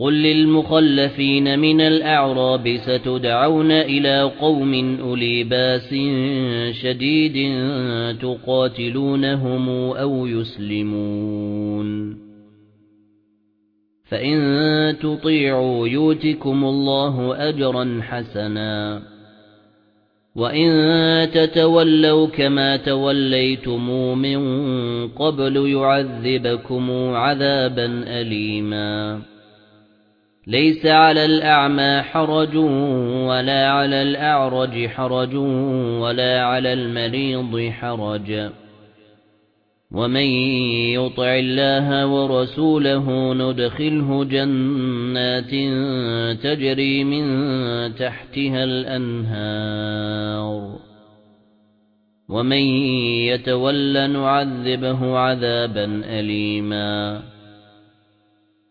قُل لِّلْمُخَلَّفِينَ مِنَ الْأَعْرَابِ سَتُدْعَوْنَ إِلَى قَوْمٍ أُولِي بَأْسٍ شَدِيدٍ تُقَاتِلُونَهُمْ أَوْ يُسْلِمُونَ فَإِن تُطِيعُوا يُؤْتِكُمُ اللَّهُ أَجْرًا حَسَنًا وَإِن تَتَوَلَّوْا كَمَا تَوَلَّيْتُمْ مِن قَبْلُ يُعَذِّبْكُمْ عَذَابًا أَلِيمًا لَيْسَ عَلَى الْأَعْمَى حَرَجٌ وَلَا عَلَى الْأَعْرَجِ حَرَجٌ وَلَا عَلَى الْمَرِيضِ حَرَجٌ. وَمَن يُطِعِ اللَّهَ وَرَسُولَهُ نُدْخِلْهُ جَنَّاتٍ تَجْرِي مِن تَحْتِهَا الْأَنْهَارُ. وَمَن يَتَوَلَّ نُعَذِّبْهُ عَذَابًا أَلِيمًا.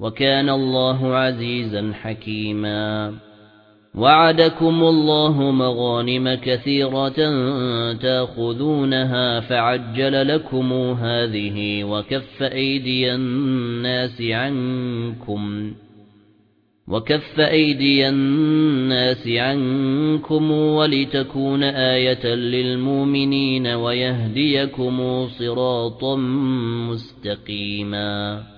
وَكَانَ اللَّهُ عَزِيزًا حَكِيمًا. وَعَدَكُمُ اللَّهُ مَغَانِمَ كَثِيرَةً تَأْخُذُونَهَا فَعَجَّلَ لَكُمْ هَذِهِ وَكَفَّ أَيْدِيَ النَّاسِ عَنكُمْ. وَكَفَّ أَيْدِيَ النَّاسِ عَنكُمْ وَلِتَكُونَ آيَةً لِلْمُؤْمِنِينَ وَيَهْدِيَكُمْ صِرَاطًا مُسْتَقِيمًا.